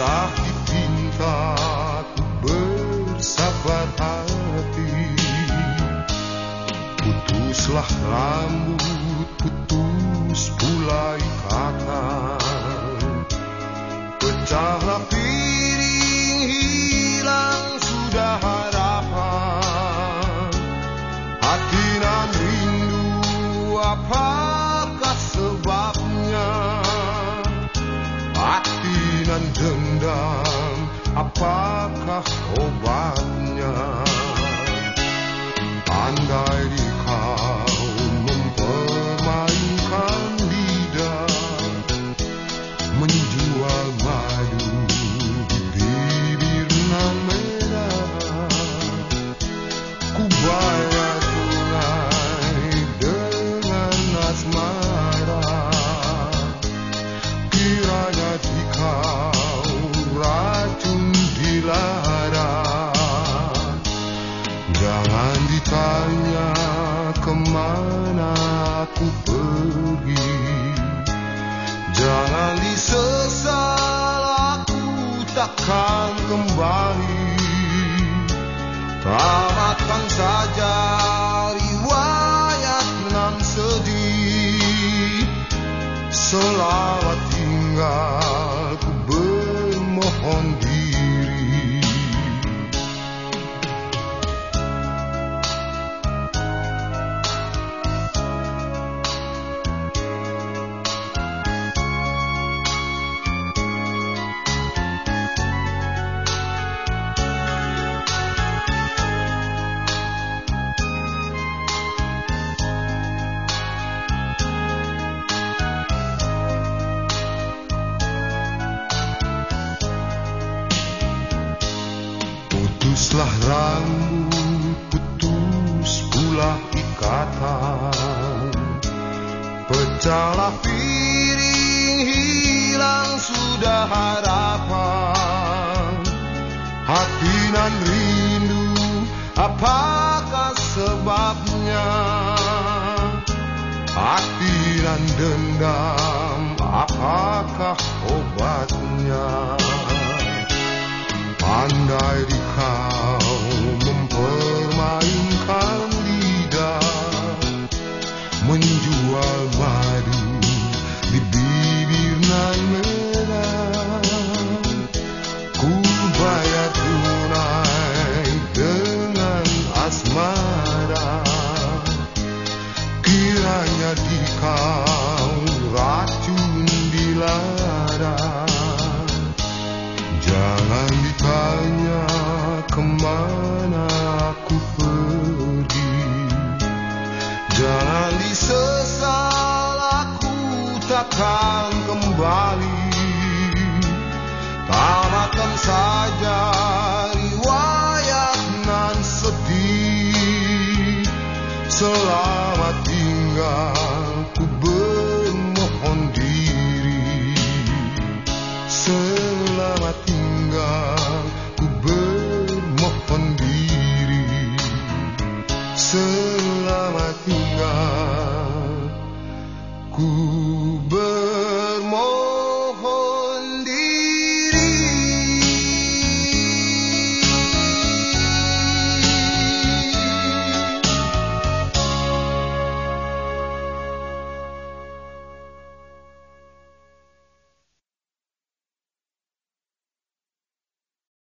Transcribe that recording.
sakit cinta ku bersabar hati. Putuslah rambut, putus pula ikatan. Pecahlah apakah obatnya Andai di kau mempermainkan lidah Menjual madu di bibir merah. Ku Tamatkan saja riwayat nan sedih. Selamat tinggal ku bermohon diri Putuslah rambut, putus pula ikatan. Pecahlah piring, hilang sudah harapan. Hati nan rindu, apakah sebabnya? Hati nan dendam, apakah obatnya? Andai di ke mana aku pergi? Jangan disesal aku takkan Selamat tinggal. Ku